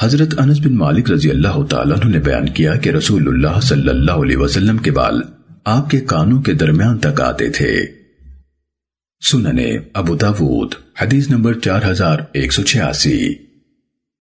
حضرت انس بن مالک رضی اللہ تعالیٰ نے بیان کیا کہ رسول اللہ صلی اللہ علیہ وسلم کے بال آپ کے کانوں کے درمیان تک آتے تھے۔ سننے ابو داود، حدیث نمبر چار ہزار ایک سو چھیاسی۔